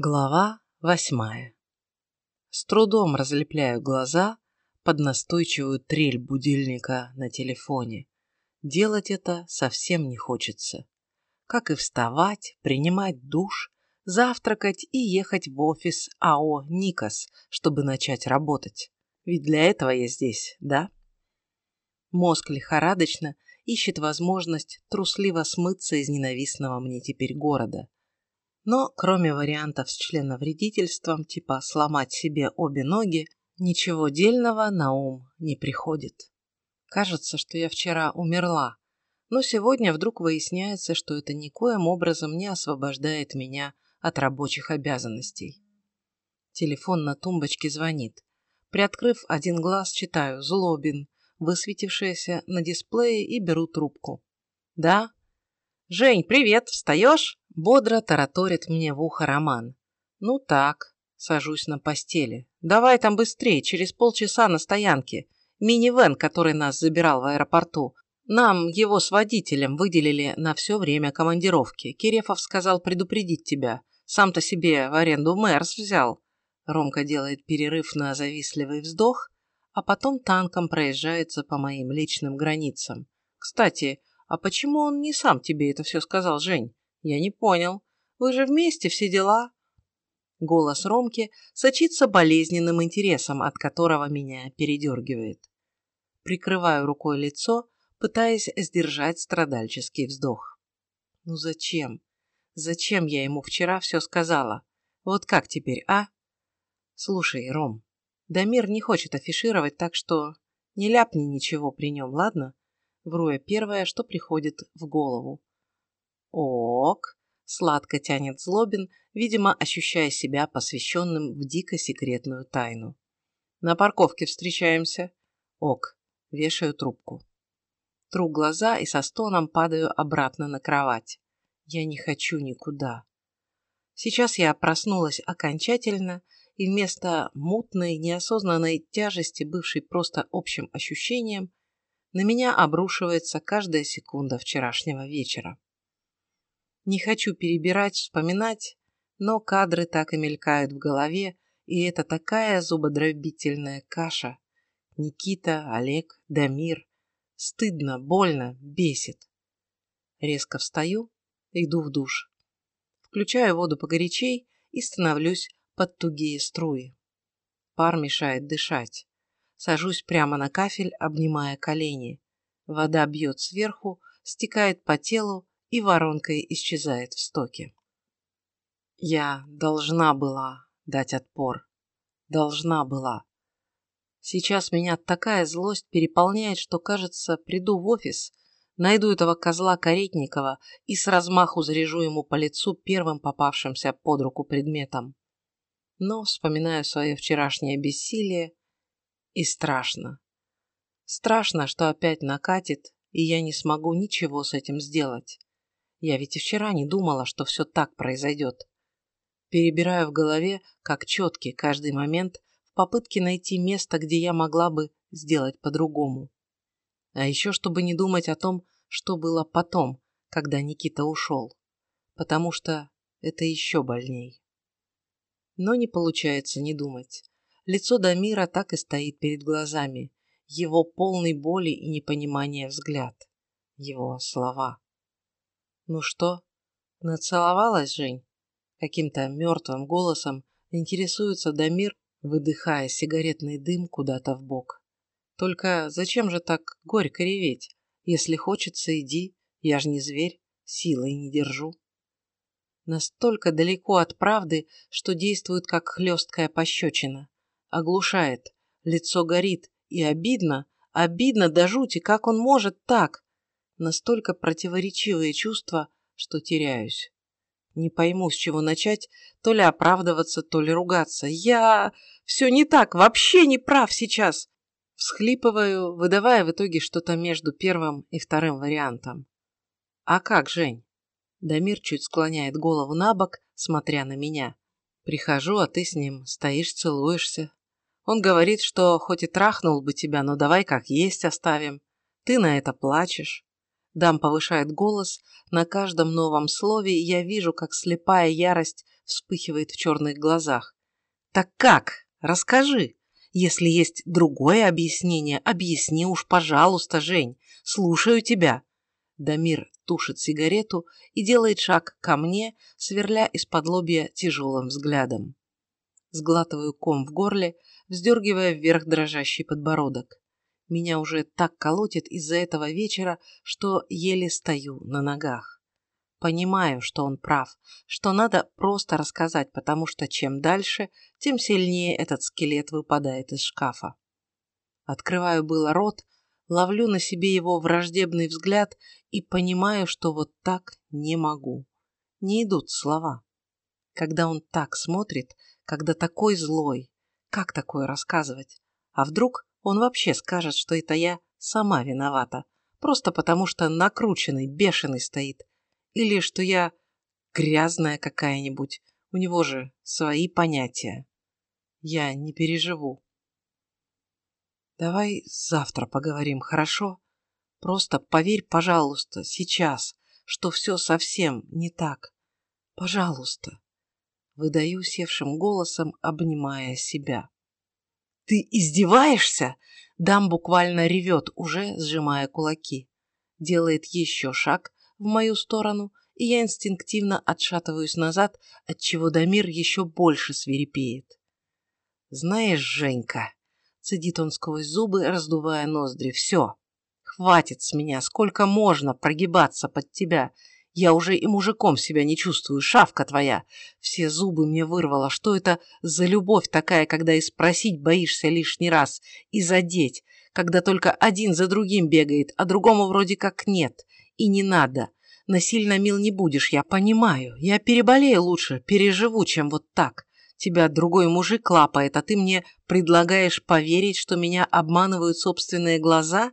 Глава восьмая. С трудом разлепляю глаза под настойчивую трель будильника на телефоне. Делать это совсем не хочется. Как и вставать, принимать душ, завтракать и ехать в офис АО «Никос», чтобы начать работать. Ведь для этого я здесь, да? Мозг лихорадочно ищет возможность трусливо смыться из ненавистного мне теперь города – но кроме вариантов с членовредительством, типа сломать себе обе ноги, ничего дельного на ум не приходит. Кажется, что я вчера умерла, но сегодня вдруг выясняется, что это никоим образом не освобождает меня от рабочих обязанностей. Телефон на тумбочке звонит. Приоткрыв один глаз, читаю «Злобин», высветившееся на дисплее, и беру трубку. «Да?» «Жень, привет! Встаешь?» Бодро тараторит мне в ухо Роман. «Ну так», сажусь на постели. «Давай там быстрее, через полчаса на стоянке. Минивэн, который нас забирал в аэропорту. Нам его с водителем выделили на все время командировки. Кирефов сказал предупредить тебя. Сам-то себе в аренду Мэрс взял». Ромка делает перерыв на завистливый вздох, а потом танком проезжается по моим личным границам. «Кстати, «А почему он не сам тебе это все сказал, Жень? Я не понял. Вы же вместе, все дела?» Голос Ромки сочится болезненным интересом, от которого меня передергивает. Прикрываю рукой лицо, пытаясь сдержать страдальческий вздох. «Ну зачем? Зачем я ему вчера все сказала? Вот как теперь, а?» «Слушай, Ром, Дамир не хочет афишировать, так что не ляпни ничего при нем, ладно? Вру я первое, что приходит в голову. «Ок», — сладко тянет Злобин, видимо, ощущая себя посвященным в дико секретную тайну. «На парковке встречаемся». «Ок», — вешаю трубку. Тру глаза и со стоном падаю обратно на кровать. Я не хочу никуда. Сейчас я проснулась окончательно, и вместо мутной, неосознанной тяжести, бывшей просто общим ощущением, на меня обрушивается каждая секунда вчерашнего вечера. Не хочу перебирать, вспоминать, но кадры так и мелькают в голове, и это такая зубодробительная каша. Никита, Олег, Дамир. Стыдно, больно, бесит. Резко встаю, иду в душ. Включаю воду погорячей и становлюсь под тугие струи. Пар мешает дышать. Сажусь прямо на кафель, обнимая колени. Вода бьет сверху, стекает по телу и воронкой исчезает в стоке. Я должна была дать отпор. Должна была. Сейчас меня такая злость переполняет, что, кажется, приду в офис, найду этого козла Каретникова и с размаху заряжу ему по лицу первым попавшимся под руку предметом. Но вспоминаю свое вчерашнее бессилие и страшно. Страшно, что опять накатит, и я не смогу ничего с этим сделать. Я ведь и вчера не думала, что все так произойдет. Перебираю в голове, как четкий, каждый момент в попытке найти место, где я могла бы сделать по-другому. А еще, чтобы не думать о том, что было потом, когда Никита ушел. Потому что это еще больней. Но не получается не думать. Лицо Дамира так и стоит перед глазами. Его полный боли и непонимания взгляд. Его слова. «Ну что, нацеловалась, Жень?» Каким-то мертвым голосом интересуется Дамир, выдыхая сигаретный дым куда-то в бок. «Только зачем же так горько реветь? Если хочется, иди, я ж не зверь, силой не держу». Настолько далеко от правды, что действует как хлесткая пощечина оглушает, лицо горит, и обидно, обидно до жути, как он может так. Настолько противоречивые чувства, что теряюсь. Не пойму, с чего начать, то ли оправдываться, то ли ругаться. Я... Все не так, вообще не прав сейчас. Всхлипываю, выдавая в итоге что-то между первым и вторым вариантом. А как, Жень? Дамир чуть склоняет голову на бок, смотря на меня. Прихожу, а ты с ним стоишь, целуешься. Он говорит, что хоть и трахнул бы тебя, но давай как есть оставим. Ты на это плачешь. Дам повышает голос. На каждом новом слове я вижу, как слепая ярость вспыхивает в черных глазах. «Так как? Расскажи. Если есть другое объяснение, объясни уж, пожалуйста, Жень. Слушаю тебя». Дамир тушит сигарету и делает шаг ко мне, сверля из-под лобья тяжелым взглядом. Сглатываю ком в горле, вздергивая вверх дрожащий подбородок. Меня уже так колотит из-за этого вечера, что еле стою на ногах. Понимаю, что он прав, что надо просто рассказать, потому что чем дальше, тем сильнее этот скелет выпадает из шкафа. Открываю было рот, ловлю на себе его враждебный взгляд и понимаю, что вот так не могу. Не идут слова. Когда он так смотрит, когда такой злой, как такое рассказывать? А вдруг он вообще скажет, что это я сама виновата, просто потому что накрученный, бешеный стоит, или что я грязная какая-нибудь, у него же свои понятия. Я не переживу. Давай завтра поговорим, хорошо? Просто поверь, пожалуйста, сейчас, что все совсем не так. Пожалуйста. Выдаю севшим голосом, обнимая себя. Ты издеваешься? Дам буквально ревет, уже сжимая кулаки. Делает еще шаг в мою сторону, и я инстинктивно отшатываюсь назад, отчего Дамир еще больше свирепеет. «Знаешь, Женька...» — цедит он сквозь зубы, раздувая ноздри. «Все, хватит с меня, сколько можно прогибаться под тебя. Я уже и мужиком себя не чувствую, шавка твоя. Все зубы мне вырвала. Что это за любовь такая, когда и спросить боишься лишний раз, и задеть, когда только один за другим бегает, а другому вроде как нет, и не надо. Насильно мил не будешь, я понимаю. Я переболею лучше, переживу, чем вот так. Тебя другой мужик лапает, а ты мне предлагаешь поверить, что меня обманывают собственные глаза?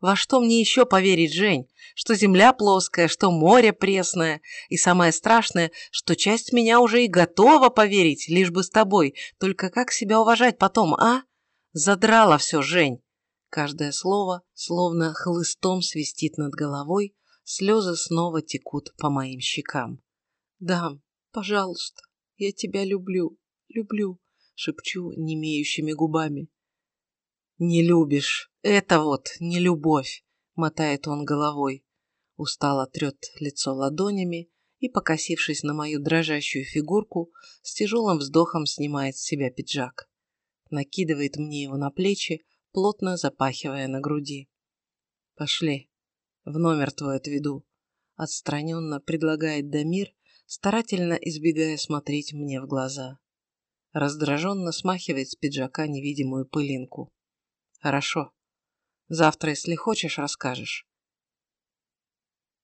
Во что мне еще поверить, Жень? Что земля плоская, что море пресное. И самое страшное, что часть меня уже и готова поверить, лишь бы с тобой. Только как себя уважать потом, а? Задрало все, Жень. Каждое слово словно хлыстом свистит над головой, слезы снова текут по моим щекам. «Дам, пожалуйста, я тебя люблю, люблю», — шепчу немеющими губами. «Не любишь. Это вот не любовь», — мотает он головой. Устало трет лицо ладонями и, покосившись на мою дрожащую фигурку, с тяжелым вздохом снимает с себя пиджак. Накидывает мне его на плечи, плотно запахивая на груди. «Пошли. В номер твой отведу», — отстраненно предлагает Дамир, старательно избегая смотреть мне в глаза. Раздраженно смахивает с пиджака невидимую пылинку. Хорошо. Завтра, если хочешь, расскажешь.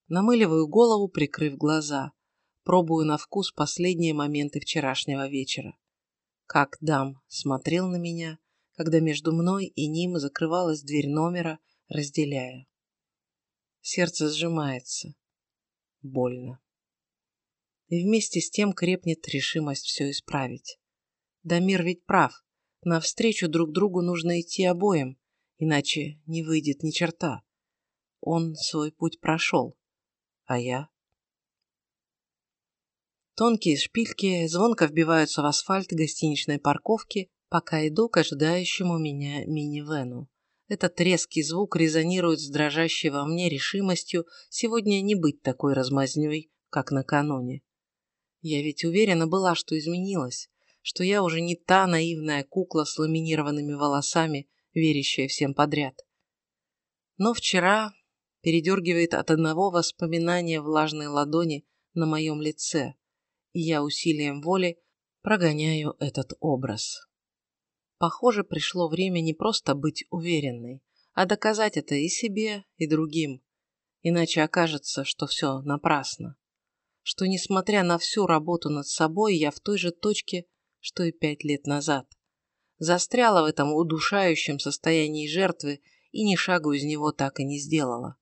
Намыливаю голову, прикрыв глаза. Пробую на вкус последние моменты вчерашнего вечера. Как дам смотрел на меня, когда между мной и ним закрывалась дверь номера, разделяя. Сердце сжимается. Больно. И вместе с тем крепнет решимость все исправить. Дамир ведь прав. Навстречу друг другу нужно идти обоим, иначе не выйдет ни черта. Он свой путь прошел, а я... Тонкие шпильки звонко вбиваются в асфальт гостиничной парковки, пока иду к ожидающему меня минивену. Этот резкий звук резонирует с дрожащей во мне решимостью сегодня не быть такой размазнёй, как накануне. Я ведь уверена была, что изменилась, что я уже не та наивная кукла с ламинированными волосами, верящая всем подряд. Но вчера передергивает от одного воспоминания влажной ладони на моем лице, и я усилием воли прогоняю этот образ. Похоже, пришло время не просто быть уверенной, а доказать это и себе, и другим. Иначе окажется, что все напрасно. Что, несмотря на всю работу над собой, я в той же точке, что и пять лет назад. Застряла в этом удушающем состоянии жертвы и ни шагу из него так и не сделала.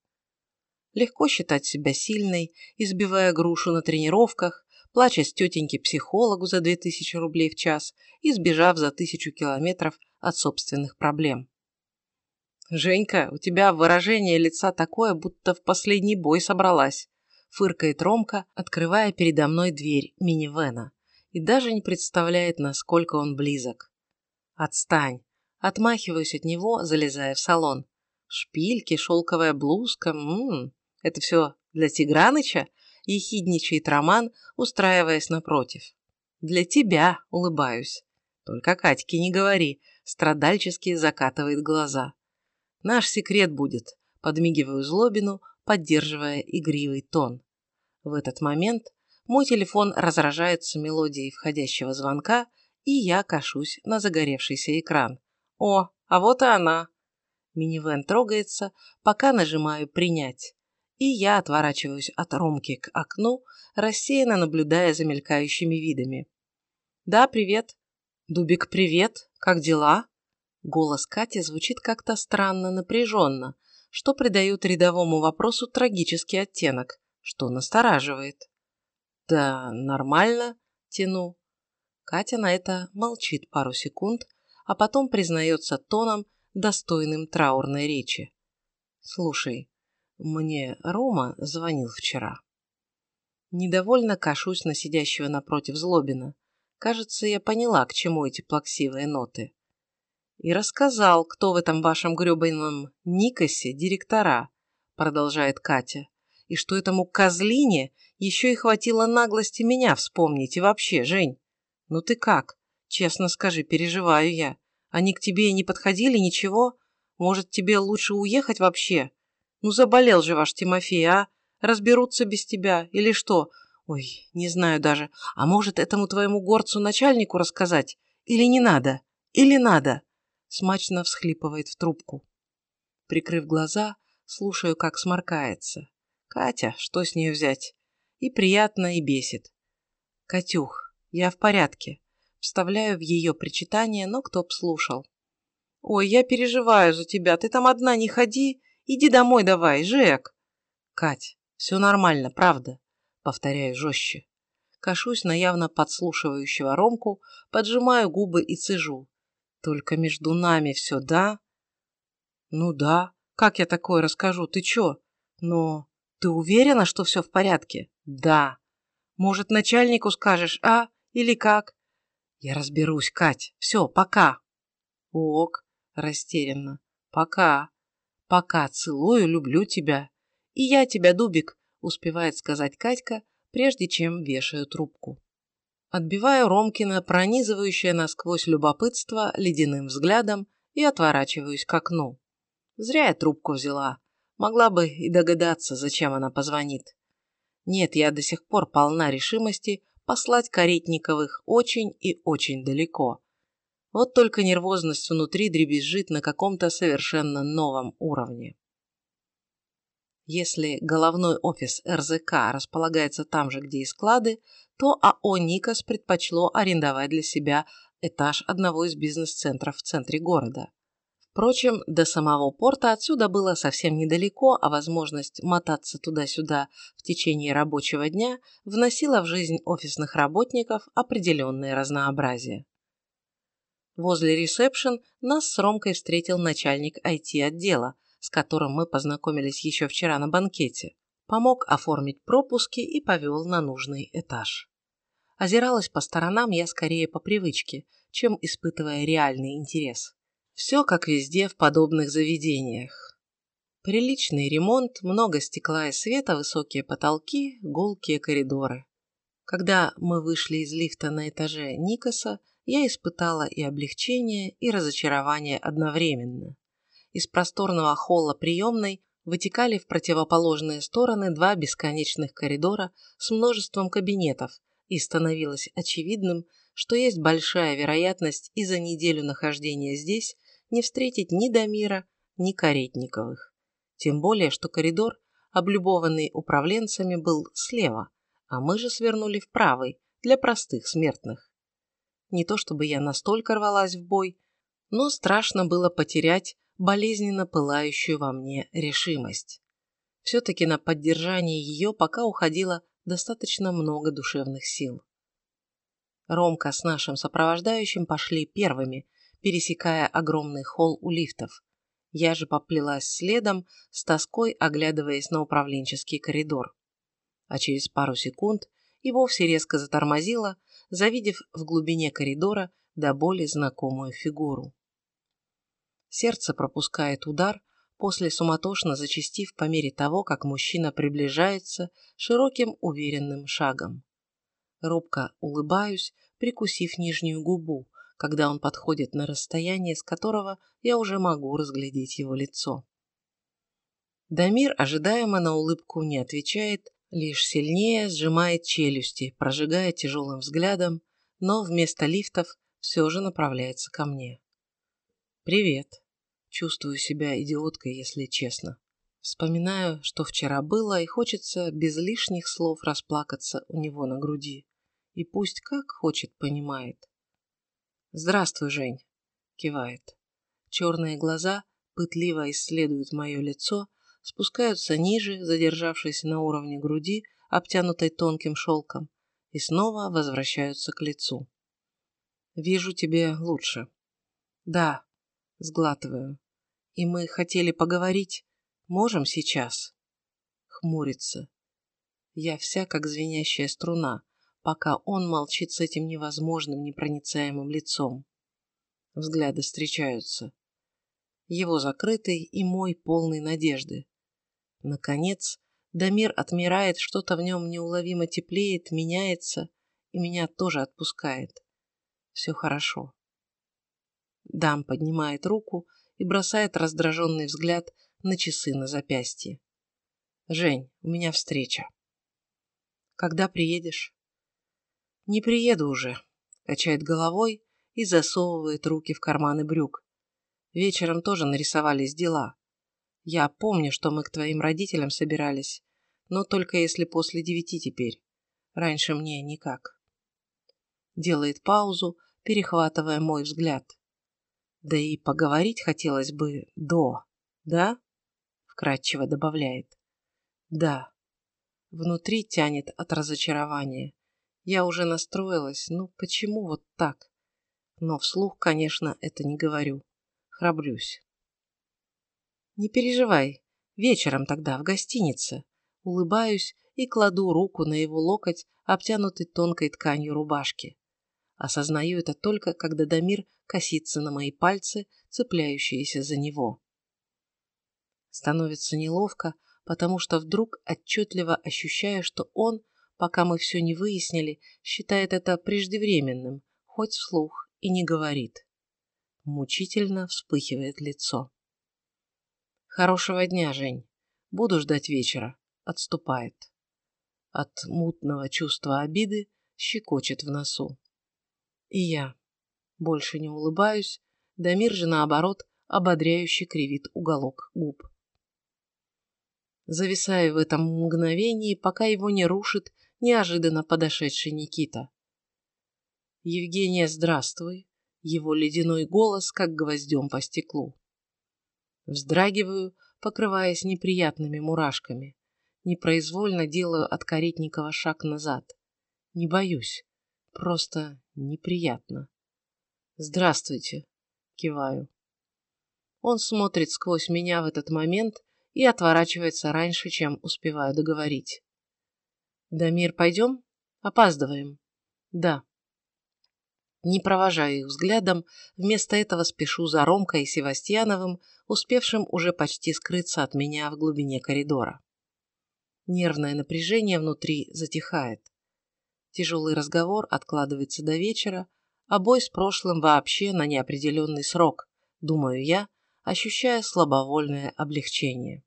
Легко считать себя сильной, избивая грушу на тренировках, плача с тетеньки психологу за 2000 рублей в час и сбежав за тысячу километров от собственных проблем. «Женька, у тебя выражение лица такое, будто в последний бой собралась», фыркает Ромка, открывая передо мной дверь минивэна и даже не представляет, насколько он близок. Отстань. Отмахиваюсь от него, залезая в салон. Шпильки, шелковая блузка. М -м -м. Это все для Тиграныча? Ехидничает Роман, устраиваясь напротив. Для тебя, улыбаюсь. Только Катьке не говори. Страдальчески закатывает глаза. Наш секрет будет. Подмигиваю Злобину, поддерживая игривый тон. В этот момент мой телефон разражается мелодией входящего звонка, и я кашусь на загоревшийся экран. О, а вот и она. Минивэн трогается, пока нажимаю «Принять». И я отворачиваюсь от Ромки к окну, рассеянно наблюдая за мелькающими видами. «Да, привет». «Дубик, привет. Как дела?» Голос Кати звучит как-то странно напряженно, что придает рядовому вопросу трагический оттенок, что настораживает. «Да, нормально», — тяну. Катя на это молчит пару секунд, а потом признается тоном, достойным траурной речи. «Слушай, мне Рома звонил вчера». Недовольно кашусь на сидящего напротив Злобина. Кажется, я поняла, к чему эти плаксивые ноты. И рассказал, кто в этом вашем гребаном Никосе директора, продолжает Катя. И что этому козлине еще и хватило наглости меня вспомнить. И вообще, Жень, ну ты как? Честно скажи, переживаю я. Они к тебе не подходили, ничего? Может, тебе лучше уехать вообще? Ну, заболел же ваш Тимофей, а? Разберутся без тебя или что? Ой, не знаю даже. А может, этому твоему горцу-начальнику рассказать? Или не надо? Или надо?» Смачно всхлипывает в трубку. Прикрыв глаза, слушаю, как сморкается. Катя, что с нее взять? И приятно, и бесит. Катюх, я в порядке. Вставляю в ее причитание, но кто б слушал. Ой, я переживаю за тебя. Ты там одна не ходи. Иди домой давай, Жек. Кать, все нормально, правда. Повторяю жестче. Кашусь на явно подслушивающего Ромку, поджимаю губы и цежу. Только между нами все, да? Ну да. Как я такое расскажу? Ты чё? Но ты уверена, что все в порядке? Да. Может, начальнику скажешь, а? Или как? Я разберусь, Кать. Все, пока. Ок, растерянно. Пока. Пока целую, люблю тебя. И я тебя, Дубик, успевает сказать Катька, прежде чем вешаю трубку. Отбиваю Ромкина, пронизывающее насквозь любопытство, ледяным взглядом и отворачиваюсь к окну. Зря я трубку взяла. Могла бы и догадаться, зачем она позвонит. Нет, я до сих пор полна решимости послать Каретниковых очень и очень далеко. Вот только нервозность внутри дребезжит на каком-то совершенно новом уровне. Если головной офис РЗК располагается там же, где и склады, то АО «Никос» предпочло арендовать для себя этаж одного из бизнес-центров в центре города. Впрочем, до самого порта отсюда было совсем недалеко, а возможность мотаться туда-сюда в течение рабочего дня вносила в жизнь офисных работников определенное разнообразие. Возле ресепшн нас с Ромкой встретил начальник IT-отдела, с которым мы познакомились еще вчера на банкете, помог оформить пропуски и повел на нужный этаж. Озиралась по сторонам я скорее по привычке, чем испытывая реальный интерес. Все как везде в подобных заведениях. Приличный ремонт, много стекла и света, высокие потолки, гулкие коридоры. Когда мы вышли из лифта на этаже Никоса, я испытала и облегчение, и разочарование одновременно. Из просторного холла приемной вытекали в противоположные стороны два бесконечных коридора с множеством кабинетов, и становилось очевидным, что есть большая вероятность и за неделю нахождения здесь не встретить ни Дамира, ни Каретниковых. Тем более, что коридор, облюбованный управленцами, был слева, а мы же свернули в правый, для простых смертных. Не то чтобы я настолько рвалась в бой, но страшно было потерять болезненно пылающую во мне решимость. Все-таки на поддержание ее пока уходило достаточно много душевных сил. Ромка с нашим сопровождающим пошли первыми, пересекая огромный холл у лифтов. Я же поплелась следом, с тоской оглядываясь на управленческий коридор. А через пару секунд и вовсе резко затормозила, завидев в глубине коридора до боли знакомую фигуру. Сердце пропускает удар, после суматошно зачастив по мере того, как мужчина приближается широким уверенным шагом. Робко улыбаюсь, прикусив нижнюю губу, когда он подходит на расстояние, с которого я уже могу разглядеть его лицо. Дамир ожидаемо на улыбку не отвечает, лишь сильнее сжимает челюсти, прожигая тяжелым взглядом, но вместо лифтов все же направляется ко мне. «Привет», Чувствую себя идиоткой, если честно. Вспоминаю, что вчера было, и хочется без лишних слов расплакаться у него на груди. И пусть как хочет, понимает. «Здравствуй, Жень», — кивает. Черные глаза пытливо исследуют мое лицо, спускаются ниже, задержавшись на уровне груди, обтянутой тонким шелком, и снова возвращаются к лицу. «Вижу тебе лучше». «Да», — сглатываю. И мы хотели поговорить. Можем сейчас?» Хмурится. Я вся как звенящая струна, пока он молчит с этим невозможным непроницаемым лицом. Взгляды встречаются. Его закрытый и мой полный надежды. Наконец, Дамир отмирает, что-то в нем неуловимо теплеет, меняется, и меня тоже отпускает. Все хорошо. Дам поднимает руку и бросает раздраженный взгляд на часы на запястье. «Жень, у меня встреча». «Когда приедешь?» «Не приеду уже», — качает головой и засовывает руки в карманы брюк. «Вечером тоже нарисовались дела. Я помню, что мы к твоим родителям собирались, но только если после девяти теперь. Раньше мне никак». Делает паузу, перехватывая мой взгляд. Да и поговорить хотелось бы до, да? Вкратчиво добавляет. Да. Внутри тянет от разочарования. Я уже настроилась, ну почему вот так? Но вслух, конечно, это не говорю. Храбрюсь. Не переживай, вечером тогда в гостинице. Улыбаюсь и кладу руку на его локоть, обтянутый тонкой тканью рубашки. Осознаю это только, когда Дамир косится на мои пальцы, цепляющиеся за него. Становится неловко, потому что вдруг отчетливо ощущаю, что он, пока мы все не выяснили, считает это преждевременным, хоть вслух и не говорит. Мучительно вспыхивает лицо. «Хорошего дня, Жень. Буду ждать вечера», — отступает. От мутного чувства обиды щекочет в носу. И я больше не улыбаюсь, Дамир же, наоборот, ободряюще кривит уголок губ. Зависаю в этом мгновении, пока его не рушит неожиданно подошедший Никита. «Евгения, здравствуй!» Его ледяной голос, как гвоздем по стеклу. Вздрагиваю, покрываясь неприятными мурашками. Непроизвольно делаю от Каретникова шаг назад. Не боюсь. Просто неприятно. «Здравствуйте», — киваю. Он смотрит сквозь меня в этот момент и отворачивается раньше, чем успеваю договорить. «Дамир, пойдем? Опаздываем». «Да». Не провожаю их взглядом, вместо этого спешу за Ромкой и Севастьяновым, успевшим уже почти скрыться от меня в глубине коридора. Нервное напряжение внутри затихает. Тяжелый разговор откладывается до вечера, а бой с прошлым вообще на неопределенный срок, думаю я, ощущая слабовольное облегчение.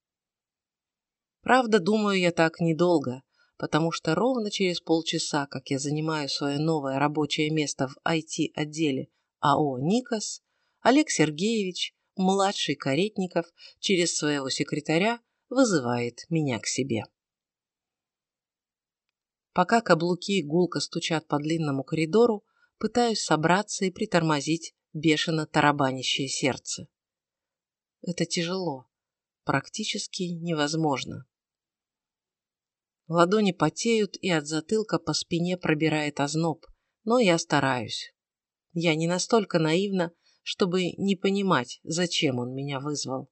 Правда, думаю я так недолго, потому что ровно через полчаса, как я занимаю свое новое рабочее место в IT-отделе АО «Никос», Олег Сергеевич, младший Каретников, через своего секретаря вызывает меня к себе. Пока каблуки гулко стучат по длинному коридору, пытаюсь собраться и притормозить бешено тарабанящее сердце. Это тяжело, практически невозможно. Ладони потеют, и от затылка по спине пробирает озноб, но я стараюсь. Я не настолько наивна, чтобы не понимать, зачем он меня вызвал.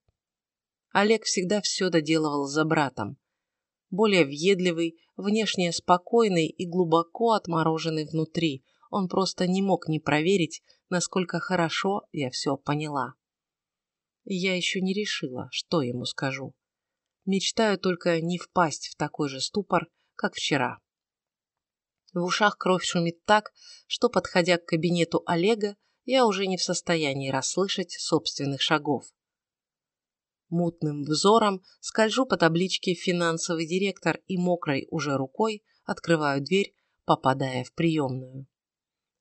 Олег всегда все доделывал за братом, более въедливый, внешне спокойный и глубоко отмороженный внутри, он просто не мог не проверить, насколько хорошо я все поняла. я еще не решила, что ему скажу. Мечтаю только не впасть в такой же ступор, как вчера. В ушах кровь шумит так, что, подходя к кабинету Олега, я уже не в состоянии расслышать собственных шагов. Мутным взором скольжу по табличке «Финансовый директор» и мокрой уже рукой открываю дверь, попадая в приемную.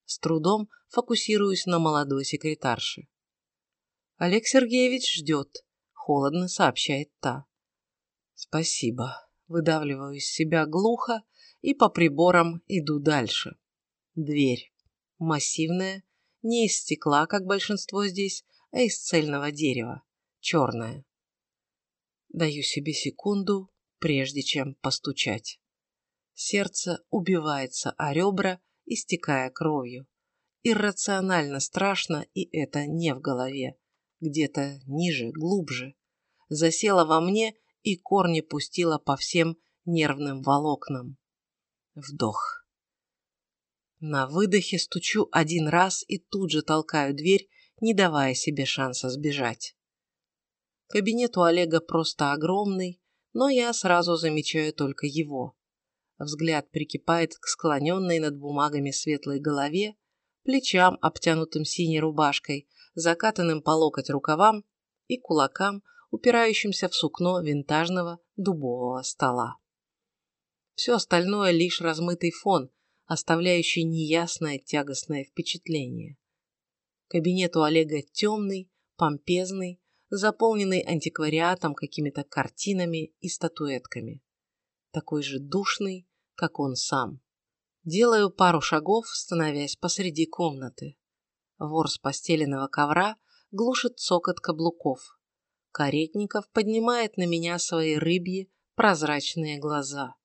С трудом фокусируюсь на молодой секретарше. Олег Сергеевич ждет, холодно сообщает та. Спасибо. Выдавливаю из себя глухо и по приборам иду дальше. Дверь. Массивная, не из стекла, как большинство здесь, а из цельного дерева. Черная. Даю себе секунду, прежде чем постучать. Сердце убивается о ребра, истекая кровью. Иррационально страшно, и это не в голове. Где-то ниже, глубже. Засела во мне и корни пустила по всем нервным волокнам. Вдох. На выдохе стучу один раз и тут же толкаю дверь, не давая себе шанса сбежать. Кабинет у Олега просто огромный, но я сразу замечаю только его. Взгляд прикипает к склоненной над бумагами светлой голове, плечам, обтянутым синей рубашкой, закатанным по локоть рукавам и кулакам, упирающимся в сукно винтажного дубового стола. Все остальное лишь размытый фон, оставляющий неясное тягостное впечатление. Кабинет у Олега темный, помпезный, заполненный антиквариатом, какими-то картинами и статуэтками. Такой же душный, как он сам. Делаю пару шагов, становясь посреди комнаты. Вор с постеленного ковра глушит цокот каблуков. Каретников поднимает на меня свои рыбьи прозрачные глаза.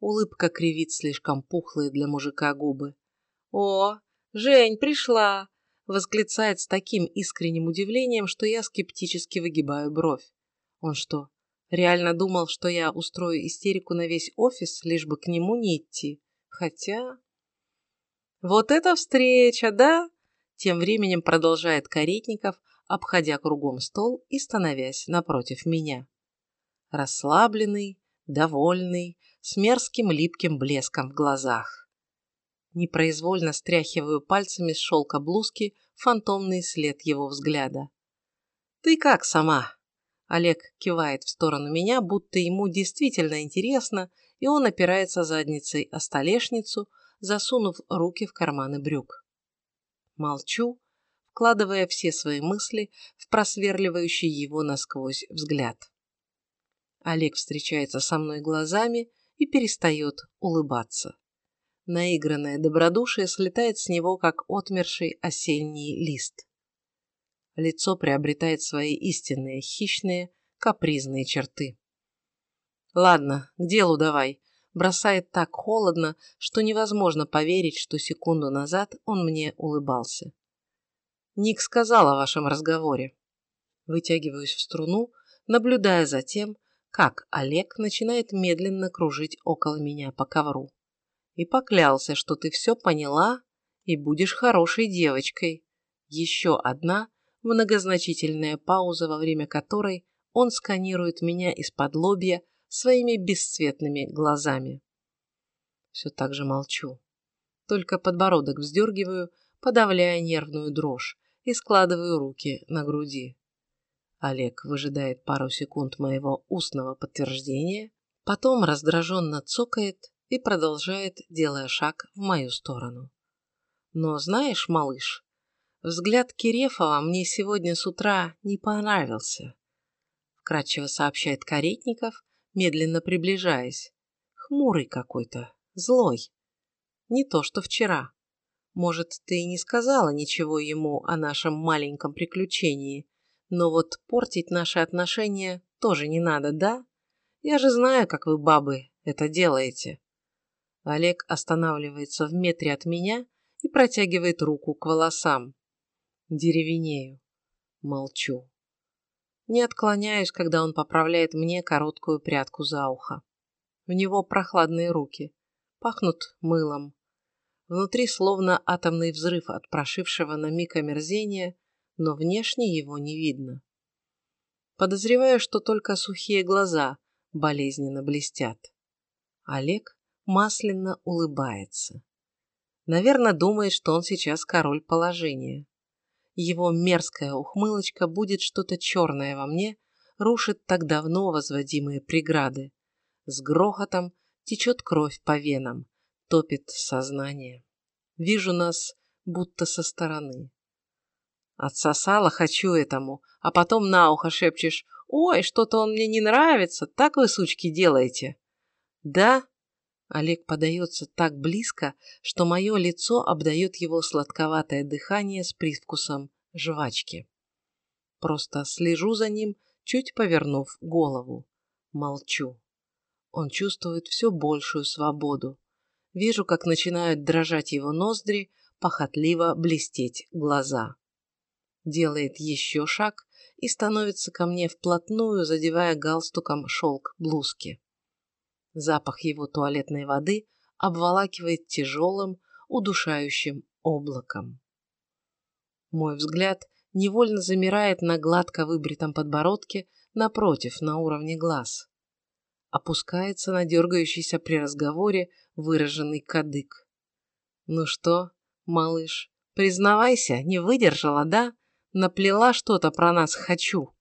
Улыбка кривит слишком пухлые для мужика губы. «О, Жень, пришла!» восклицает с таким искренним удивлением, что я скептически выгибаю бровь. Он что, реально думал, что я устрою истерику на весь офис, лишь бы к нему не идти? Хотя... Вот эта встреча, да? Тем временем продолжает Каретников, обходя кругом стол и становясь напротив меня. Расслабленный, довольный, с мерзким липким блеском в глазах. Непроизвольно стряхиваю пальцами с шелка блузки фантомный след его взгляда. «Ты как сама?» Олег кивает в сторону меня, будто ему действительно интересно, и он опирается задницей о столешницу, засунув руки в карманы брюк. Молчу, вкладывая все свои мысли в просверливающий его насквозь взгляд. Олег встречается со мной глазами и перестает улыбаться. Наигранное добродушие слетает с него, как отмерший осенний лист. Лицо приобретает свои истинные, хищные, капризные черты. «Ладно, к делу давай», бросает так холодно, что невозможно поверить, что секунду назад он мне улыбался. Ник сказал о вашем разговоре. Вытягиваюсь в струну, наблюдая за тем, как Олег начинает медленно кружить около меня по ковру и поклялся, что ты все поняла и будешь хорошей девочкой. Еще одна многозначительная пауза, во время которой он сканирует меня из-под лобья своими бесцветными глазами. Все так же молчу. Только подбородок вздергиваю, подавляя нервную дрожь, и складываю руки на груди. Олег выжидает пару секунд моего устного подтверждения, потом раздраженно цокает и продолжает, делая шаг в мою сторону. Но знаешь, малыш, взгляд Кирефова мне сегодня с утра не понравился. Вкратчиво сообщает Каретников, медленно приближаясь. Хмурый какой-то, злой. Не то, что вчера. Может, ты и не сказала ничего ему о нашем маленьком приключении, но вот портить наши отношения тоже не надо, да? Я же знаю, как вы, бабы, это делаете. Олег останавливается в метре от меня и протягивает руку к волосам. Деревенею. Молчу. Не отклоняюсь, когда он поправляет мне короткую прядку за ухо. У него прохладные руки. Пахнут мылом. Внутри словно атомный взрыв от прошившего на миг омерзения, но внешне его не видно. Подозреваю, что только сухие глаза болезненно блестят. Олег масляно улыбается. Наверное, думает, что он сейчас король положения. Его мерзкая ухмылочка будет что-то черное во мне, рушит так давно возводимые преграды. С грохотом течет кровь по венам, топит сознание. Вижу нас будто со стороны. Отсосала хочу этому, а потом на ухо шепчешь «Ой, что-то он мне не нравится, так вы, сучки, делаете?» «Да?» Олег подается так близко, что мое лицо обдает его сладковатое дыхание с привкусом жвачки. Просто слежу за ним, чуть повернув голову. Молчу. Он чувствует все большую свободу. Вижу, как начинают дрожать его ноздри, похотливо блестеть глаза. Делает еще шаг и становится ко мне вплотную, задевая галстуком шелк блузки. Запах его туалетной воды обволакивает тяжелым, удушающим облаком. Мой взгляд невольно замирает на гладко выбритом подбородке напротив, на уровне глаз. Опускается на дергающийся при разговоре выраженный кадык. «Ну что, малыш, признавайся, не выдержала, да? Наплела что-то про нас «хочу».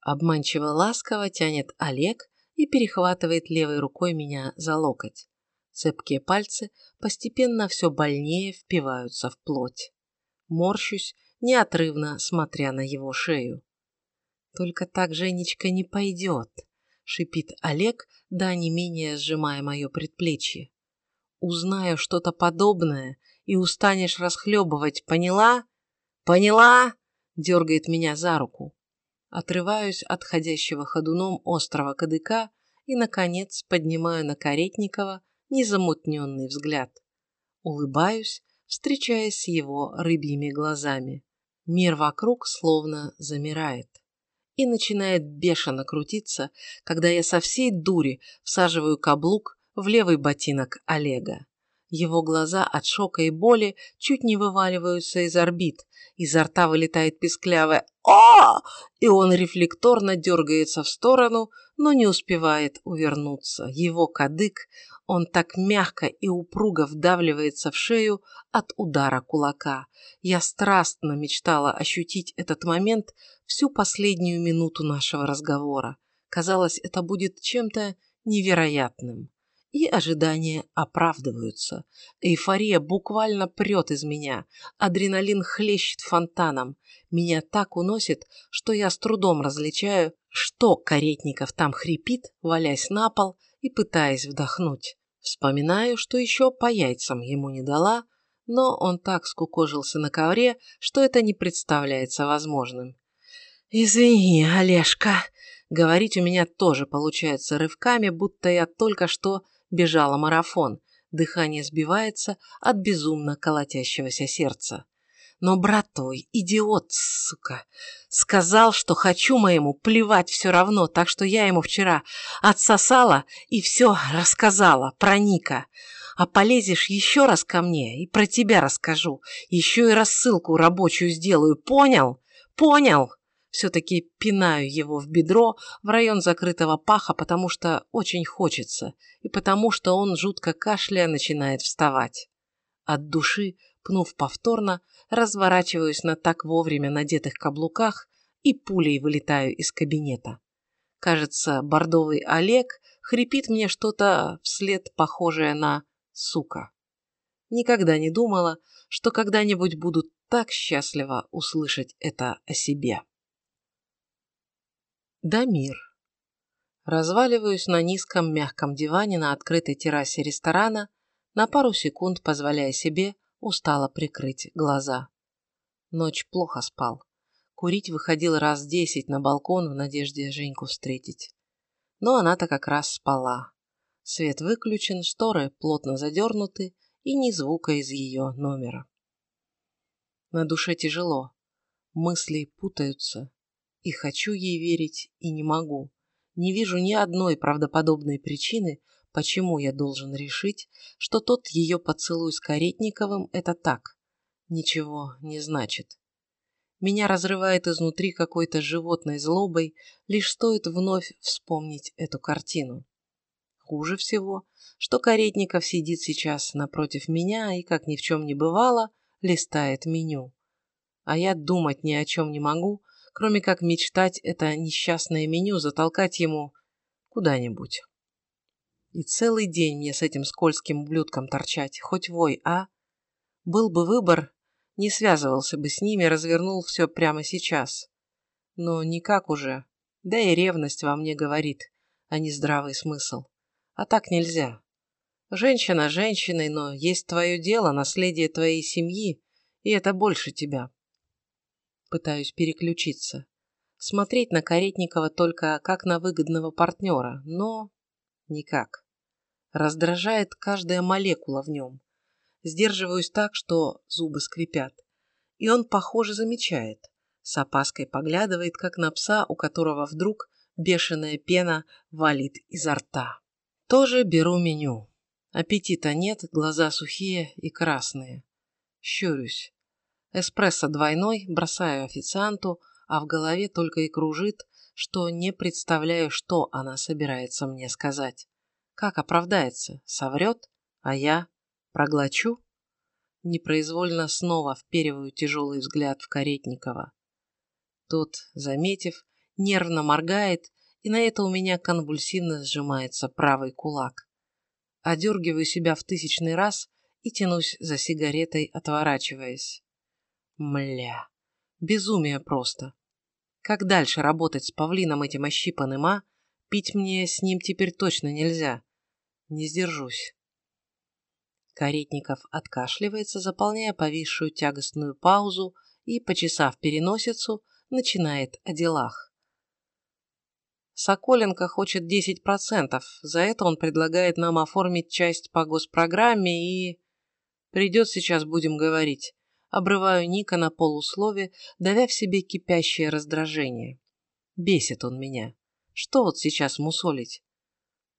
Обманчиво ласково тянет Олег и перехватывает левой рукой меня за локоть. Цепкие пальцы постепенно все больнее впиваются в плоть. Морщусь, неотрывно смотря на его шею. «Только так, Женечка, не пойдет», — шипит Олег, да не менее сжимая мое предплечье. «Узнаю что-то подобное, и устанешь расхлебывать, поняла? Поняла?» — дергает меня за руку. Отрываюсь от ходящего ходуном острого кадыка и, наконец, поднимаю на Каретникова незамутненный взгляд. Улыбаюсь, встречаясь с его рыбьими глазами. Мир вокруг словно замирает и начинает бешено крутиться, когда я со всей дури всаживаю каблук в левый ботинок Олега. Его глаза от шока и боли чуть не вываливаются из орбит, изо рта вылетает писклявое «О!» и он рефлекторно дергается в сторону, но не успевает увернуться. Его кадык, он так мягко и упруго вдавливается в шею от удара кулака. Я страстно мечтала ощутить этот момент всю последнюю минуту нашего разговора. Казалось, это будет чем-то невероятным и ожидания оправдываются. Эйфория буквально прет из меня, адреналин хлещет фонтаном. Меня так уносит, что я с трудом различаю, что Каретников там хрипит, валясь на пол и пытаясь вдохнуть. Вспоминаю, что еще по яйцам ему не дала, но он так скукожился на ковре, что это не представляется возможным. «Извини, Олежка», Говорить у меня тоже получается рывками, будто я только что бежала марафон, дыхание сбивается от безумно колотящегося сердца. Но брат твой, идиот, сука, сказал, что хочу моему плевать все равно, так что я ему вчера отсосала и все рассказала про Ника. А полезешь еще раз ко мне и про тебя расскажу, еще и рассылку рабочую сделаю, понял? Понял? Все-таки пинаю его в бедро, в район закрытого паха, потому что очень хочется, и потому что он, жутко кашляя, начинает вставать. От души, пнув повторно, разворачиваюсь на так вовремя надетых каблуках и пулей вылетаю из кабинета. Кажется, бордовый Олег хрипит мне что-то вслед похожее на «сука». Никогда не думала, что когда-нибудь буду так счастлива услышать это о себе. Дамир. Разваливаюсь на низком мягком диване на открытой террасе ресторана, на пару секунд позволяя себе устало прикрыть глаза. Ночь плохо спал. Курить выходил раз десять на балкон в надежде Женьку встретить. Но она-то как раз спала. Свет выключен, шторы плотно задернуты и ни звука из ее номера. На душе тяжело. Мысли путаются. И хочу ей верить, и не могу. Не вижу ни одной правдоподобной причины, Почему я должен решить, что тот ее поцелуй с Каретниковым – это так? Ничего не значит. Меня разрывает изнутри какой-то животной злобой, лишь стоит вновь вспомнить эту картину. Хуже всего, что Каретников сидит сейчас напротив меня и, как ни в чем не бывало, листает меню. А я думать ни о чем не могу, кроме как мечтать это несчастное меню затолкать ему куда-нибудь. И целый день мне с этим скользким блюдком торчать, хоть вой, а? Был бы выбор, не связывался бы с ними, развернул все прямо сейчас. Но никак уже, да и ревность во мне говорит, а не здравый смысл. А так нельзя. Женщина женщиной, но есть твое дело, наследие твоей семьи, и это больше тебя. Пытаюсь переключиться. Смотреть на Каретникова только как на выгодного партнера, но никак. Раздражает каждая молекула в нем. Сдерживаюсь так, что зубы скрипят. И он, похоже, замечает. С опаской поглядывает, как на пса, у которого вдруг бешеная пена валит изо рта. Тоже беру меню. Аппетита нет, глаза сухие и красные. Щурюсь. Эспрессо двойной, бросаю официанту, а в голове только и кружит, что не представляю, что она собирается мне сказать. Как оправдается? Соврет? А я? Проглочу? Непроизвольно снова впериваю тяжелый взгляд в Каретникова. Тот, заметив, нервно моргает, и на это у меня конвульсивно сжимается правый кулак. Одергиваю себя в тысячный раз и тянусь за сигаретой, отворачиваясь. Мля, безумие просто. Как дальше работать с павлином этим ощипанным, а? Пить мне с ним теперь точно нельзя. Не сдержусь. Каретников откашливается, заполняя повисшую тягостную паузу и, почесав переносицу, начинает о делах. Соколенко хочет 10%, за это он предлагает нам оформить часть по госпрограмме и... Придет сейчас, будем говорить. Обрываю Ника на полуслове, давя в себе кипящее раздражение. Бесит он меня. Что вот сейчас мусолить?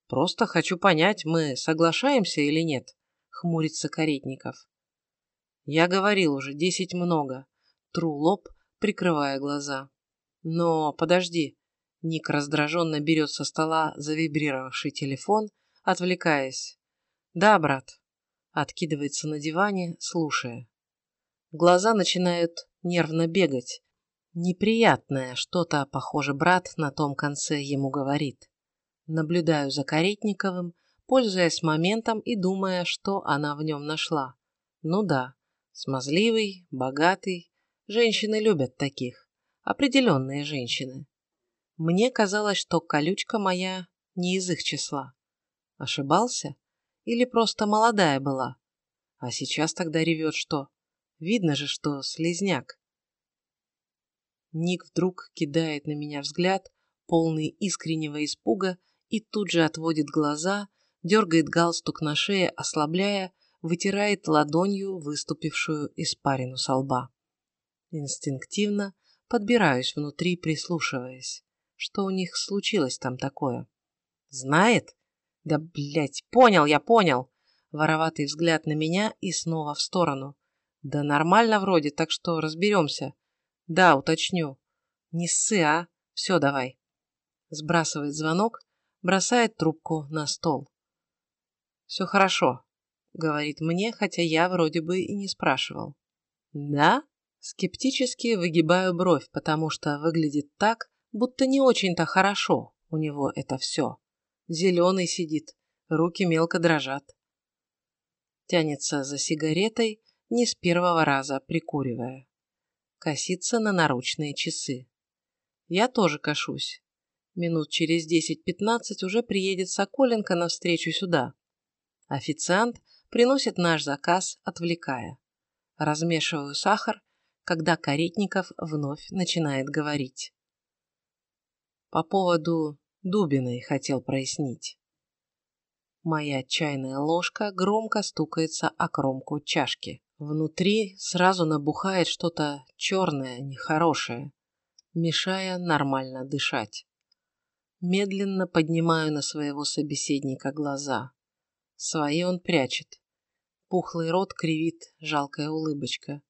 Просто хочу понять, мы соглашаемся или нет, хмурится Каретников. Я говорил уже, десять много. Тру лоб, прикрывая глаза. Но подожди. Ник раздраженно берет со стола завибрировавший телефон, отвлекаясь. Да, брат. Откидывается на диване, слушая. Глаза начинают нервно бегать. Неприятное что-то, похоже, брат на том конце ему говорит. Наблюдаю за Каретниковым, пользуясь моментом и думая, что она в нем нашла. Ну да, смазливый, богатый. Женщины любят таких. Определенные женщины. Мне казалось, что колючка моя не из их числа. Ошибался? Или просто молодая была? А сейчас тогда ревет что? Видно же, что слезняк. Ник вдруг кидает на меня взгляд, полный искреннего испуга, и тут же отводит глаза, дергает галстук на шее, ослабляя, вытирает ладонью выступившую испарину со лба. Инстинктивно подбираюсь внутри, прислушиваясь. Что у них случилось там такое? Знает? Да, блядь, понял я, понял. Вороватый взгляд на меня и снова в сторону. Да нормально вроде, так что разберемся. Да, уточню. Не ссы, а? Все, давай. Сбрасывает звонок, бросает трубку на стол. Все хорошо, говорит мне, хотя я вроде бы и не спрашивал. Да? Скептически выгибаю бровь, потому что выглядит так, будто не очень-то хорошо у него это все. Зеленый сидит, руки мелко дрожат. Тянется за сигаретой, не с первого раза прикуривая. Косится на наручные часы. Я тоже кашусь. Минут через 10-15 уже приедет Соколенко навстречу сюда. Официант приносит наш заказ, отвлекая. Размешиваю сахар, когда Каретников вновь начинает говорить. По поводу Дубиной хотел прояснить. Моя чайная ложка громко стукается о кромку чашки. Внутри сразу набухает что-то черное, нехорошее, мешая нормально дышать. Медленно поднимаю на своего собеседника глаза. Свои он прячет. Пухлый рот кривит жалкая улыбочка.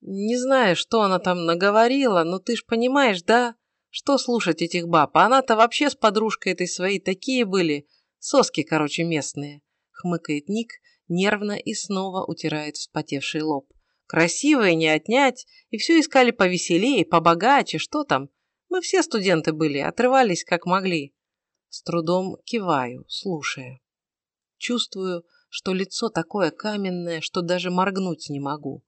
Не знаю, что она там наговорила, но ты ж понимаешь, да? Что слушать этих баб? Она-то вообще с подружкой этой своей такие были. Соски, короче, местные. Хмыкает Ник, нервно и снова утирает вспотевший лоб. Красивые не отнять, и все искали повеселее, побогаче, что там? Мы все студенты были, отрывались как могли. С трудом киваю, слушая. Чувствую, что лицо такое каменное, что даже моргнуть не могу.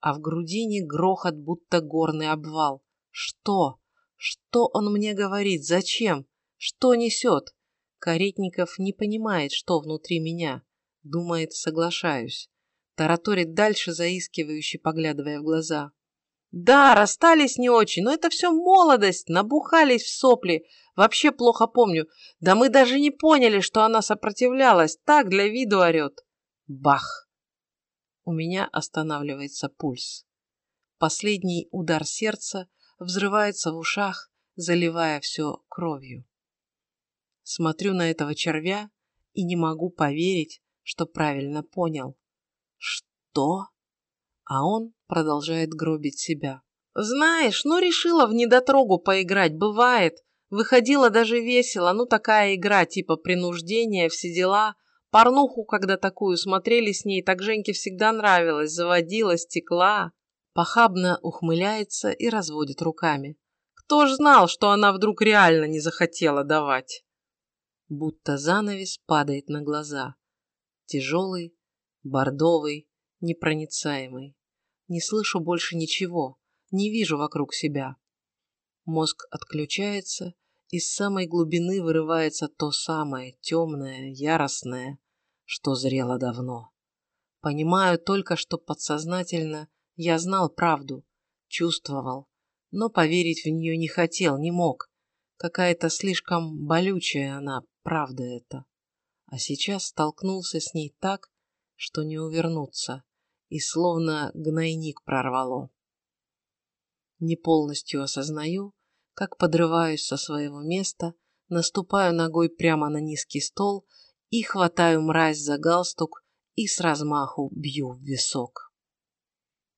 А в грудине грохот, будто горный обвал. Что? Что он мне говорит? Зачем? Что несет? Каретников не понимает, что внутри меня. Думает, соглашаюсь. Тараторит дальше, заискивающе поглядывая в глаза. Да, расстались не очень, но это все молодость, набухались в сопли. Вообще плохо помню. Да мы даже не поняли, что она сопротивлялась. Так для виду орет. Бах! У меня останавливается пульс. Последний удар сердца взрывается в ушах, заливая все кровью. Смотрю на этого червя и не могу поверить, что правильно понял. Что? А он продолжает гробить себя. Знаешь, ну решила в недотрогу поиграть, бывает. Выходила даже весело, ну такая игра, типа принуждения, все дела. Порнуху, когда такую смотрели с ней, так Женьке всегда нравилось, заводила, стекла. Похабно ухмыляется и разводит руками. Кто ж знал, что она вдруг реально не захотела давать? Будто занавес падает на глаза. Тяжелый, бордовый, непроницаемый. Не слышу больше ничего, не вижу вокруг себя. Мозг отключается, из самой глубины вырывается то самое темное, яростное, что зрело давно. Понимаю только, что подсознательно я знал правду, чувствовал, но поверить в нее не хотел, не мог. Какая-то слишком болючая она, правда это. А сейчас столкнулся с ней так, что не увернуться, и словно гнойник прорвало. Не полностью осознаю, как подрываюсь со своего места, наступаю ногой прямо на низкий стол и хватаю мразь за галстук и с размаху бью в висок.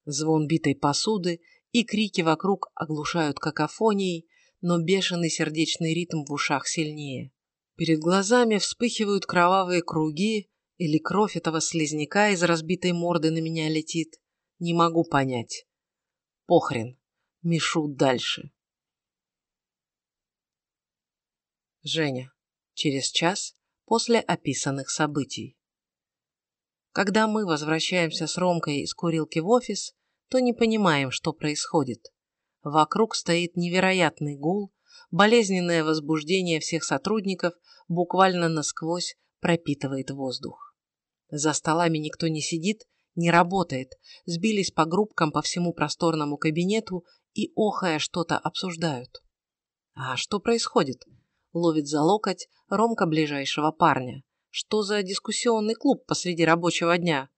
Звон битой посуды и крики вокруг оглушают какофонией, но бешеный сердечный ритм в ушах сильнее. Перед глазами вспыхивают кровавые круги, или кровь этого слизняка из разбитой морды на меня летит. Не могу понять. Похрен. Мишу дальше. Женя. Через час после описанных событий. Когда мы возвращаемся с Ромкой из курилки в офис, то не понимаем, что происходит. Вокруг стоит невероятный гул, болезненное возбуждение всех сотрудников буквально насквозь пропитывает воздух. За столами никто не сидит, не работает, сбились по группкам по всему просторному кабинету и, охая, что-то обсуждают. А что происходит? Ловит за локоть Ромка ближайшего парня. Что за дискуссионный клуб посреди рабочего дня?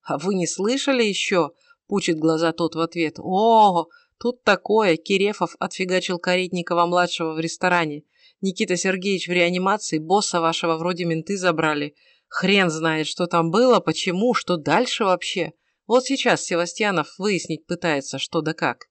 А вы не слышали еще? Пучит глаза тот в ответ. О, тут такое, Кирефов отфигачил Каретникова-младшего в ресторане. Никита Сергеевич в реанимации, босса вашего вроде менты забрали. Хрен знает, что там было, почему, что дальше вообще. Вот сейчас Севастьянов выяснить пытается, что да как.